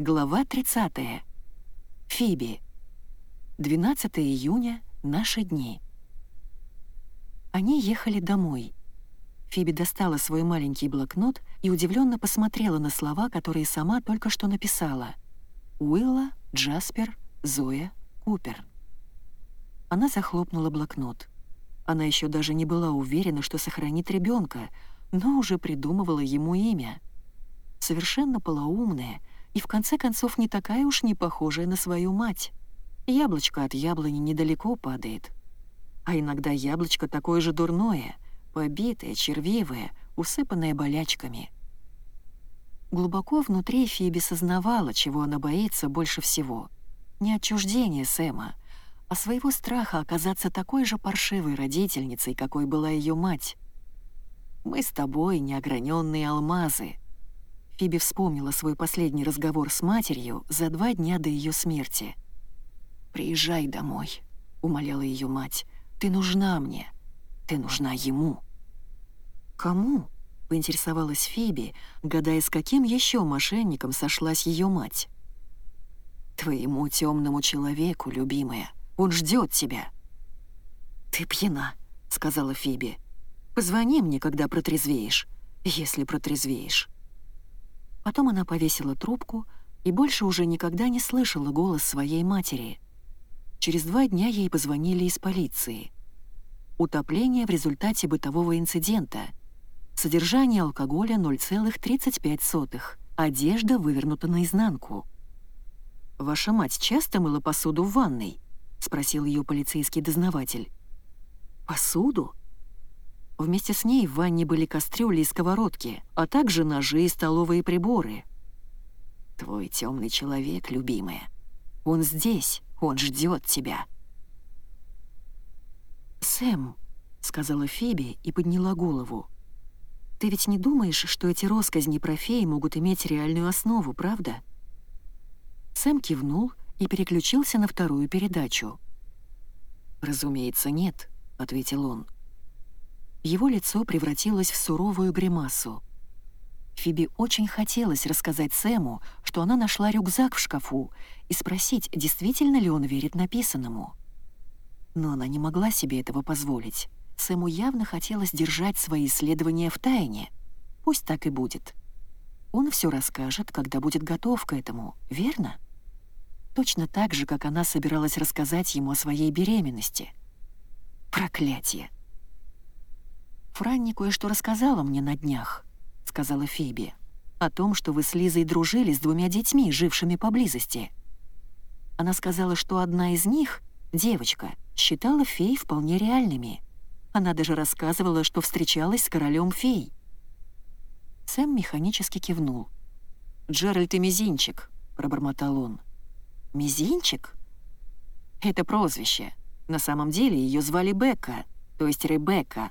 Глава 30. Фиби. 12 июня. Наши дни. Они ехали домой. Фиби достала свой маленький блокнот и удивленно посмотрела на слова, которые сама только что написала. Уилла, Джаспер, Зоя, Купер. Она захлопнула блокнот. Она еще даже не была уверена, что сохранит ребенка, но уже придумывала ему имя. Совершенно полоумная и в конце концов не такая уж не похожая на свою мать. Яблочко от яблони недалеко падает. А иногда яблочко такое же дурное, побитое, червивое, усыпанное болячками. Глубоко внутри Фиби сознавала, чего она боится больше всего. Не отчуждение Сэма, а своего страха оказаться такой же паршивой родительницей, какой была ее мать. «Мы с тобой неограненные алмазы». Фиби вспомнила свой последний разговор с матерью за два дня до ее смерти — «Приезжай домой», — умоляла ее мать. «Ты нужна мне. Ты нужна ему». «Кому?» — поинтересовалась Фиби, гадая, с каким еще мошенником сошлась ее мать. «Твоему темному человеку, любимая. Он ждет тебя». «Ты пьяна», — сказала Фиби. «Позвони мне, когда протрезвеешь, если протрезвеешь». Потом она повесила трубку и больше уже никогда не слышала голос своей матери — Через два дня ей позвонили из полиции. Утопление в результате бытового инцидента. Содержание алкоголя 0,35. Одежда вывернута наизнанку. «Ваша мать часто мыла посуду в ванной?» — спросил ее полицейский дознаватель. «Посуду?» Вместе с ней в ванне были кастрюли и сковородки, а также ножи и столовые приборы. «Твой темный человек, любимая. Он здесь, он ждет тебя». «Сэм», — сказала Фиби и подняла голову. «Ты ведь не думаешь, что эти росказни про феи могут иметь реальную основу, правда?» Сэм кивнул и переключился на вторую передачу. «Разумеется, нет», — ответил он. Его лицо превратилось в суровую гримасу. Фиби очень хотелось рассказать Сэму, что она нашла рюкзак в шкафу, и спросить, действительно ли он верит написанному. Но она не могла себе этого позволить. Сэму явно хотелось держать свои исследования в тайне. Пусть так и будет. Он все расскажет, когда будет готов к этому, верно? Точно так же, как она собиралась рассказать ему о своей беременности. Проклятие! Франни кое-что рассказала мне на днях сказала Фиби. «О том, что вы с Лизой дружили с двумя детьми, жившими поблизости». Она сказала, что одна из них, девочка, считала фей вполне реальными. Она даже рассказывала, что встречалась с королем фей. Сэм механически кивнул. «Джеральд и Мизинчик», — пробормотал он. «Мизинчик?» «Это прозвище. На самом деле ее звали Бекка, то есть Ребекка.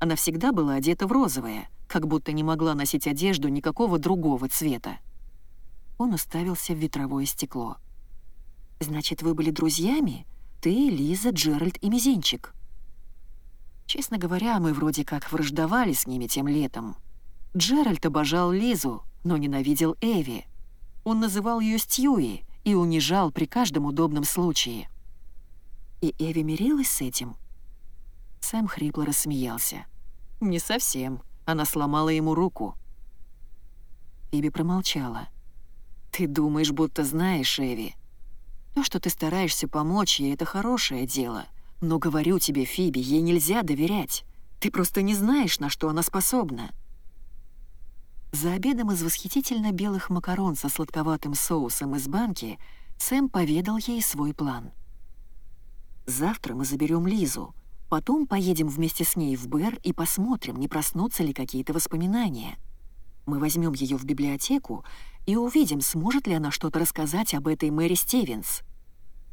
Она всегда была одета в розовое, как будто не могла носить одежду никакого другого цвета. Он уставился в ветровое стекло. «Значит, вы были друзьями? Ты, Лиза, Джеральд и Мизинчик?» Честно говоря, мы вроде как враждовали с ними тем летом. Джеральд обожал Лизу, но ненавидел Эви. Он называл ее Стьюи и унижал при каждом удобном случае. И Эви мирилась с этим? Сэм хрипло рассмеялся. «Не совсем. Она сломала ему руку. Иби промолчала. «Ты думаешь, будто знаешь, Эви. То, что ты стараешься помочь ей, это хорошее дело. Но говорю тебе, Фиби, ей нельзя доверять. Ты просто не знаешь, на что она способна». За обедом из восхитительно белых макарон со сладковатым соусом из банки Сэм поведал ей свой план. «Завтра мы заберем Лизу, Потом поедем вместе с ней в Бэр и посмотрим, не проснутся ли какие-то воспоминания. Мы возьмем ее в библиотеку и увидим, сможет ли она что-то рассказать об этой Мэри Стивенс.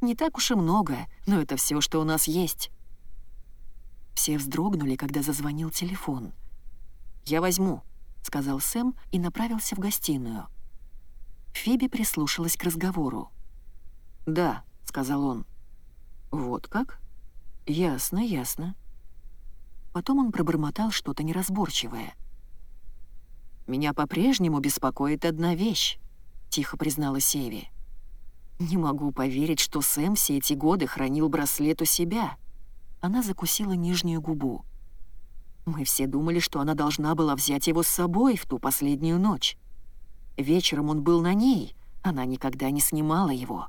Не так уж и много, но это все, что у нас есть. Все вздрогнули, когда зазвонил телефон. «Я возьму», — сказал Сэм и направился в гостиную. Фиби прислушалась к разговору. «Да», — сказал он. «Вот как?» «Ясно, ясно». Потом он пробормотал что-то неразборчивое. «Меня по-прежнему беспокоит одна вещь. тихо признала Севи. «Не могу поверить, что Сэм все эти годы хранил браслет у себя». Она закусила нижнюю губу. Мы все думали, что она должна была взять его с собой в ту последнюю ночь. Вечером он был на ней, она никогда не снимала его.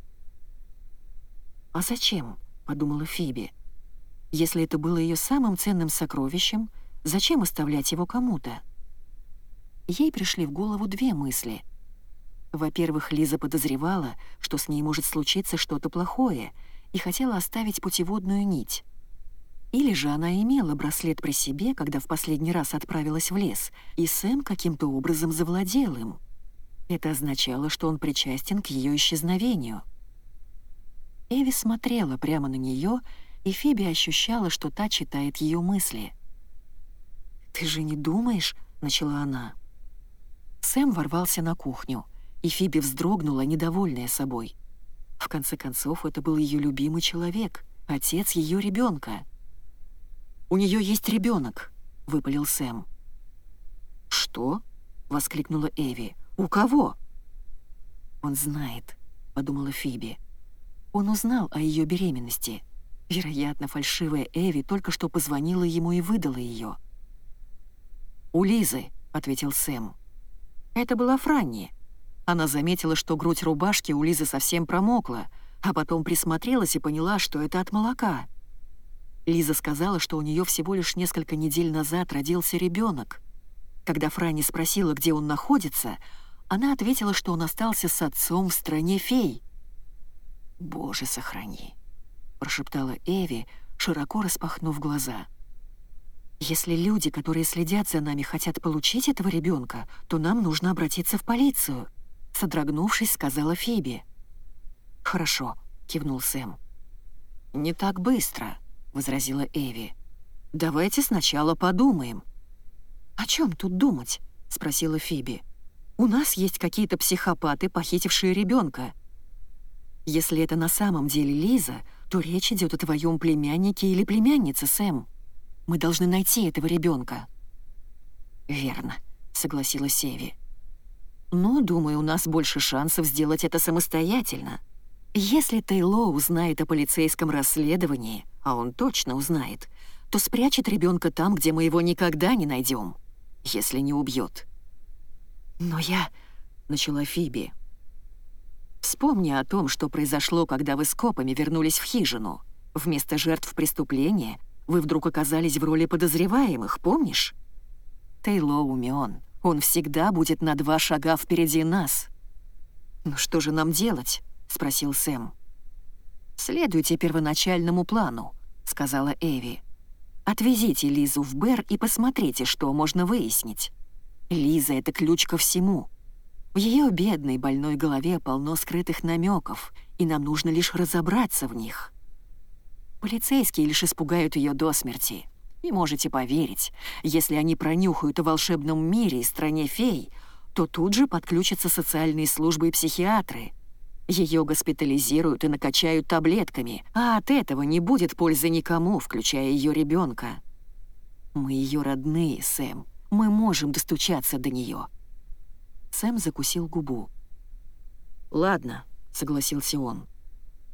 «А зачем?» — подумала Фиби. «Если это было ее самым ценным сокровищем, зачем оставлять его кому-то?» Ей пришли в голову две мысли. Во-первых, Лиза подозревала, что с ней может случиться что-то плохое, и хотела оставить путеводную нить. Или же она имела браслет при себе, когда в последний раз отправилась в лес, и Сэм каким-то образом завладел им. Это означало, что он причастен к ее исчезновению. Эви смотрела прямо на нее, и Фиби ощущала, что та читает ее мысли. «Ты же не думаешь?» — начала она. Сэм ворвался на кухню, и Фиби вздрогнула, недовольная собой. В конце концов, это был ее любимый человек, отец ее ребенка. «У нее есть ребенок», — выпалил Сэм. «Что?» — воскликнула Эви. «У кого?» «Он знает», — подумала Фиби. Он узнал о ее беременности. Вероятно, фальшивая Эви только что позвонила ему и выдала ее. «У Лизы», — ответил Сэм. «Это была Франни. Она заметила, что грудь рубашки у Лизы совсем промокла, а потом присмотрелась и поняла, что это от молока». Лиза сказала, что у нее всего лишь несколько недель назад родился ребенок. Когда Франи спросила, где он находится, она ответила, что он остался с отцом в стране фей. «Боже, сохрани!» — прошептала Эви, широко распахнув глаза. «Если люди, которые следят за нами, хотят получить этого ребенка, то нам нужно обратиться в полицию», — содрогнувшись, сказала Фиби. «Хорошо», — кивнул Сэм. «Не так быстро», — возразила Эви. «Давайте сначала подумаем». «О чем тут думать?» — спросила Фиби. «У нас есть какие-то психопаты, похитившие ребенка. Если это на самом деле Лиза, то речь идет о твоем племяннике или племяннице, Сэм. Мы должны найти этого ребенка. «Верно», — согласилась Эви. «Но, думаю, у нас больше шансов сделать это самостоятельно. Если Тейло узнает о полицейском расследовании, а он точно узнает, то спрячет ребенка там, где мы его никогда не найдем, если не убьет. «Но я...» — начала Фиби. «Вспомни о том, что произошло, когда вы с копами вернулись в хижину. Вместо жертв преступления вы вдруг оказались в роли подозреваемых, помнишь? Тейло умен. Он всегда будет на два шага впереди нас». «Ну что же нам делать?» — спросил Сэм. «Следуйте первоначальному плану», — сказала Эви. «Отвезите Лизу в Бер и посмотрите, что можно выяснить. Лиза — это ключ ко всему. В ее бедной больной голове полно скрытых намеков, и нам нужно лишь разобраться в них. Полицейские лишь испугают ее до смерти. И можете поверить, если они пронюхают о волшебном мире и стране фей, то тут же подключатся социальные службы и психиатры — ее госпитализируют и накачают таблетками, а от этого не будет пользы никому, включая ее ребенка. Мы ее родные, Сэм. Мы можем достучаться до нее. Сэм закусил губу. «Ладно», — согласился он.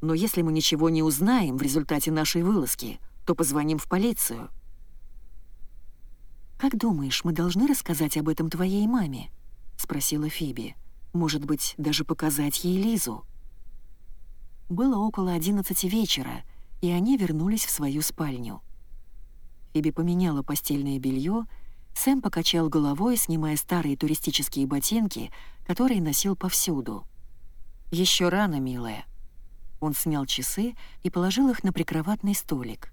«Но если мы ничего не узнаем в результате нашей вылазки, то позвоним в полицию». «Как думаешь, мы должны рассказать об этом твоей маме?» — спросила Фиби. Может быть, даже показать ей Лизу. Было около одиннадцати вечера, и они вернулись в свою спальню. Фиби поменяла постельное белье, Сэм покачал головой, снимая старые туристические ботинки, которые носил повсюду. Еще рано, милая». Он снял часы и положил их на прикроватный столик.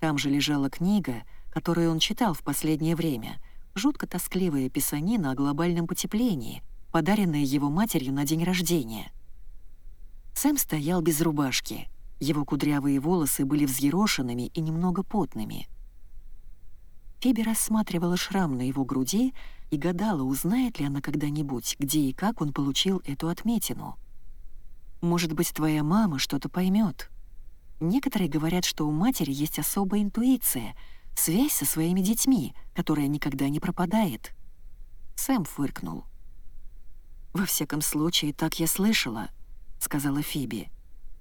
Там же лежала книга, которую он читал в последнее время, жутко тоскливая писанина о глобальном потеплении — подаренное его матерью на день рождения. Сэм стоял без рубашки. Его кудрявые волосы были взъерошенными и немного потными. Фиби рассматривала шрам на его груди и гадала, узнает ли она когда-нибудь, где и как он получил эту отметину. «Может быть, твоя мама что-то поймет. Некоторые говорят, что у матери есть особая интуиция, связь со своими детьми, которая никогда не пропадает. Сэм фыркнул. «Во всяком случае, так я слышала», — сказала Фиби.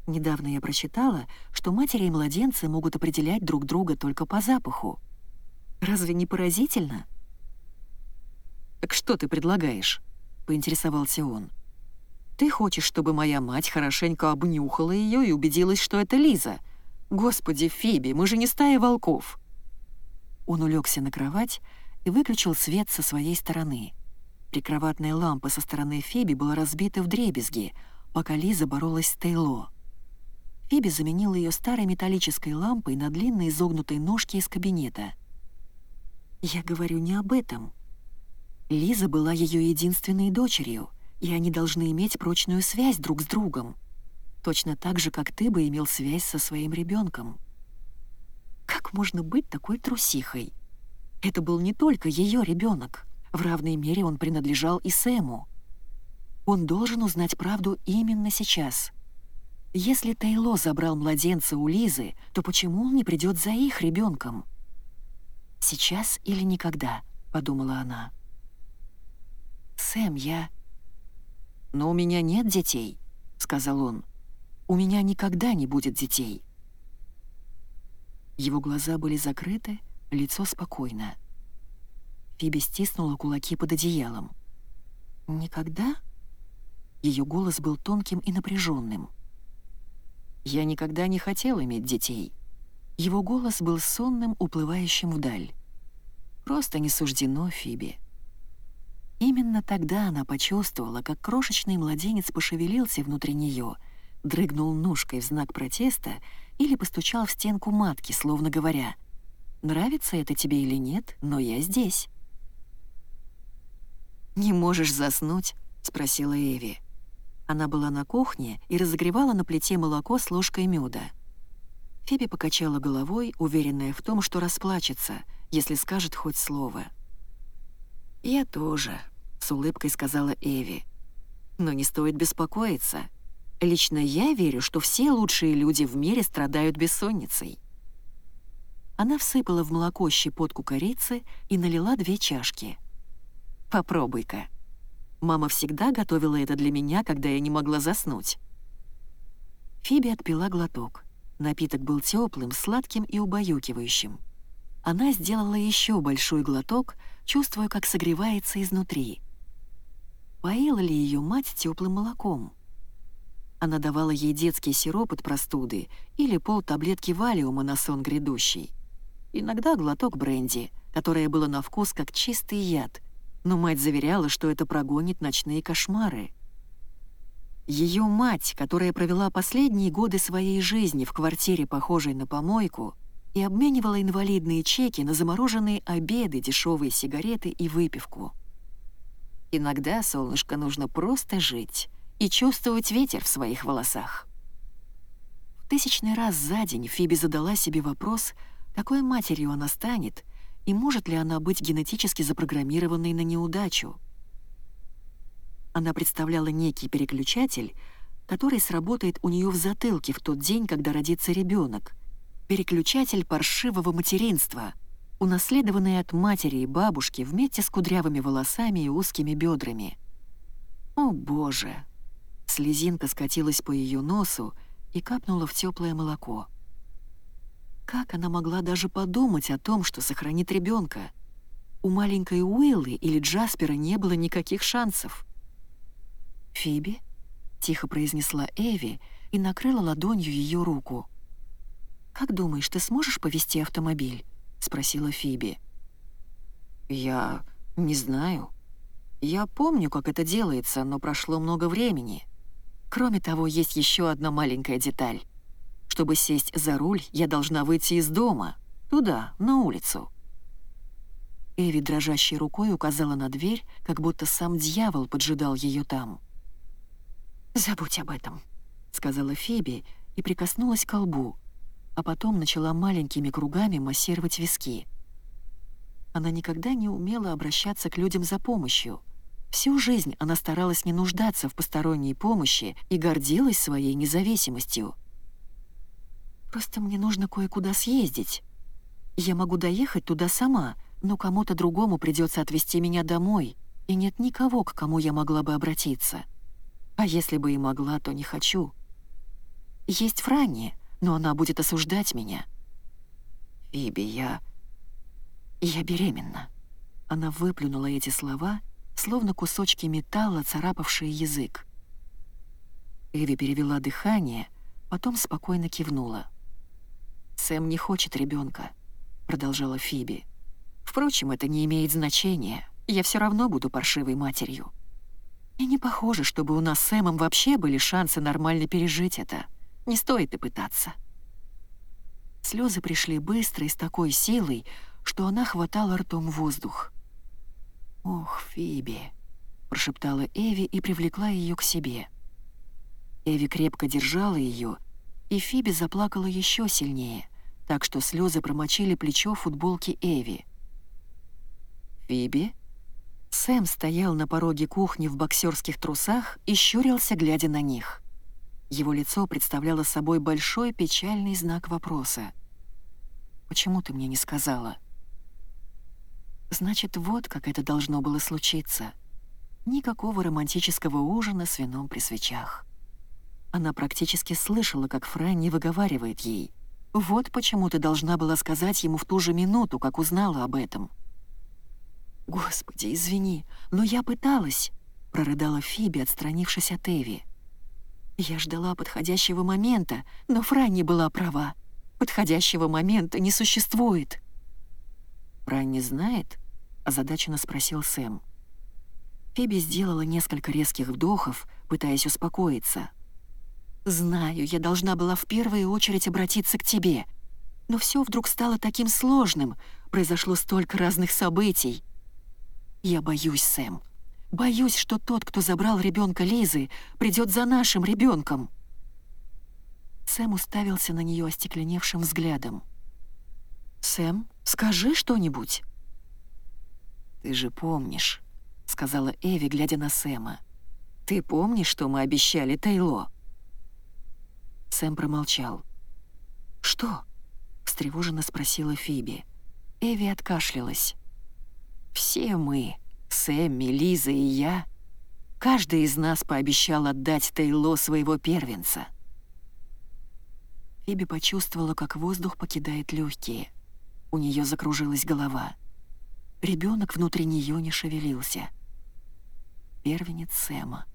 «Недавно я прочитала, что матери и младенцы могут определять друг друга только по запаху. Разве не поразительно?» «Так что ты предлагаешь?» — поинтересовался он. «Ты хочешь, чтобы моя мать хорошенько обнюхала ее и убедилась, что это Лиза? Господи, Фиби, мы же не стая волков!» Он улегся на кровать и выключил свет со своей стороны. Прикроватная лампа со стороны Фиби была разбита в дребезги, пока Лиза боролась с Тейло. Фиби заменила ее старой металлической лампой на длинной изогнутой ножке из кабинета. «Я говорю не об этом. Лиза была ее единственной дочерью, и они должны иметь прочную связь друг с другом. Точно так же, как ты бы имел связь со своим ребенком. Как можно быть такой трусихой? Это был не только ее ребенок. В равной мере он принадлежал и Сэму. Он должен узнать правду именно сейчас. Если Тейло забрал младенца у Лизы, то почему он не придет за их ребенком? «Сейчас или никогда», — подумала она. «Сэм, я...» «Но у меня нет детей», — сказал он. «У меня никогда не будет детей». Его глаза были закрыты, лицо спокойно. Фиби стиснула кулаки под одеялом. «Никогда?» Ее голос был тонким и напряженным. «Я никогда не хотел иметь детей». Его голос был сонным, уплывающим вдаль. «Просто не суждено, Фиби». Именно тогда она почувствовала, как крошечный младенец пошевелился внутри нее, дрыгнул ножкой в знак протеста или постучал в стенку матки, словно говоря, «Нравится это тебе или нет, но я здесь». «Не можешь заснуть?» — спросила Эви. Она была на кухне и разогревала на плите молоко с ложкой меда. Фиби покачала головой, уверенная в том, что расплачется, если скажет хоть слово. «Я тоже», — с улыбкой сказала Эви. «Но не стоит беспокоиться. Лично я верю, что все лучшие люди в мире страдают бессонницей». Она всыпала в молоко щепотку корицы и налила две чашки — Попробуй-ка. Мама всегда готовила это для меня, когда я не могла заснуть. Фиби отпила глоток. Напиток был теплым, сладким и убаюкивающим. Она сделала еще большой глоток, чувствуя, как согревается изнутри. Поила ли ее мать теплым молоком? Она давала ей детский сироп от простуды или пол таблетки валиума на сон грядущий. Иногда глоток бренди, которое было на вкус как чистый яд, но мать заверяла, что это прогонит ночные кошмары. Ее мать, которая провела последние годы своей жизни в квартире, похожей на помойку, и обменивала инвалидные чеки на замороженные обеды, дешевые сигареты и выпивку. Иногда, солнышко, нужно просто жить и чувствовать ветер в своих волосах. В тысячный раз за день Фиби задала себе вопрос, какой матерью она станет — и может ли она быть генетически запрограммированной на неудачу. Она представляла некий переключатель, который сработает у нее в затылке в тот день, когда родится ребенок. Переключатель паршивого материнства, унаследованный от матери и бабушки вместе с кудрявыми волосами и узкими бедрами. О боже! Слезинка скатилась по ее носу и капнула в теплое молоко. Как она могла даже подумать о том, что сохранит ребенка? У маленькой Уиллы или Джаспера не было никаких шансов. «Фиби?» — тихо произнесла Эви и накрыла ладонью ее руку. «Как думаешь, ты сможешь повести автомобиль?» — спросила Фиби. «Я не знаю. Я помню, как это делается, но прошло много времени. Кроме того, есть еще одна маленькая деталь. Чтобы сесть за руль, я должна выйти из дома, туда, на улицу». Эви дрожащей рукой указала на дверь, как будто сам дьявол поджидал ее там. «Забудь об этом», — сказала Фиби и прикоснулась к лбу, а потом начала маленькими кругами массировать виски. Она никогда не умела обращаться к людям за помощью. Всю жизнь она старалась не нуждаться в посторонней помощи и гордилась своей независимостью. Просто мне нужно кое-куда съездить. Я могу доехать туда сама, но кому-то другому придется отвезти меня домой. и нет никого, к кому я могла бы обратиться. А если бы и могла, то не хочу. Есть Франни, но она будет осуждать меня. Фиби, я... Я беременна. Она выплюнула эти слова, словно кусочки металла, царапавшие язык. Эви перевела дыхание, потом спокойно кивнула. «Сэм не хочет ребенка, продолжала Фиби. «Впрочем, это не имеет значения. Я все равно буду паршивой матерью. И не похоже, чтобы у нас с Сэмом вообще были шансы нормально пережить это. Не стоит и пытаться». Слезы пришли быстро и с такой силой, что она хватала ртом воздух. «Ох, Фиби», — прошептала Эви и привлекла ее к себе. Эви крепко держала ее, и Фиби заплакала еще сильнее, так что слезы промочили плечо футболки Эви. «Фиби?» Сэм стоял на пороге кухни в боксерских трусах и щурился, глядя на них. Его лицо представляло собой большой печальный знак вопроса. «Почему ты мне не сказала?» Значит, вот как это должно было случиться. Никакого романтического ужина с вином при свечах. Она практически слышала, как Фрэнни выговаривает ей. «Вот почему ты должна была сказать ему в ту же минуту, как узнала об этом». «Господи, извини, но я пыталась», — прорыдала Фиби, отстранившись от Эви. «Я ждала подходящего момента, но Франни была права. Подходящего момента не существует». «Франни знает?» — озадаченно спросил Сэм. Фиби сделала несколько резких вдохов, пытаясь успокоиться. «Знаю, я должна была в первую очередь обратиться к тебе. Но все вдруг стало таким сложным, произошло столько разных событий. Я боюсь, Сэм. Боюсь, что тот, кто забрал ребенка Лизы, придет за нашим ребенком. Сэм уставился на нее остекленевшим взглядом. «Сэм, скажи что-нибудь». «Ты же помнишь», — сказала Эви, глядя на Сэма. «Ты помнишь, что мы обещали Тейло?» Сэм промолчал. «Что?» — встревоженно спросила Фиби. Эви откашлялась. «Все мы, Сэмми, Лиза и я, каждый из нас пообещал отдать Тейло своего первенца». Фиби почувствовала, как воздух покидает легкие. У нее закружилась голова. Ребенок внутри нее не шевелился. Первенец Сэма.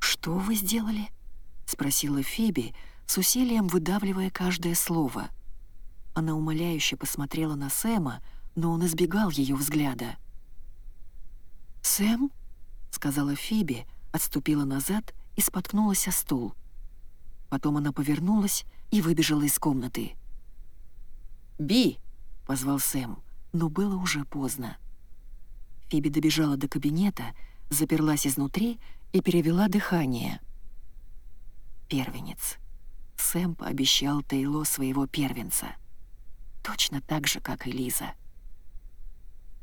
«Что вы сделали?» — спросила Фиби, с усилием выдавливая каждое слово. Она умоляюще посмотрела на Сэма, но он избегал ее взгляда. «Сэм?» — сказала Фиби, отступила назад и споткнулась о стул. Потом она повернулась и выбежала из комнаты. «Би!» — позвал Сэм, но было уже поздно. Фиби добежала до кабинета, заперлась изнутри и перевела дыхание. Первенец. Сэм пообещал Тейло своего первенца. Точно так же, как и Лиза.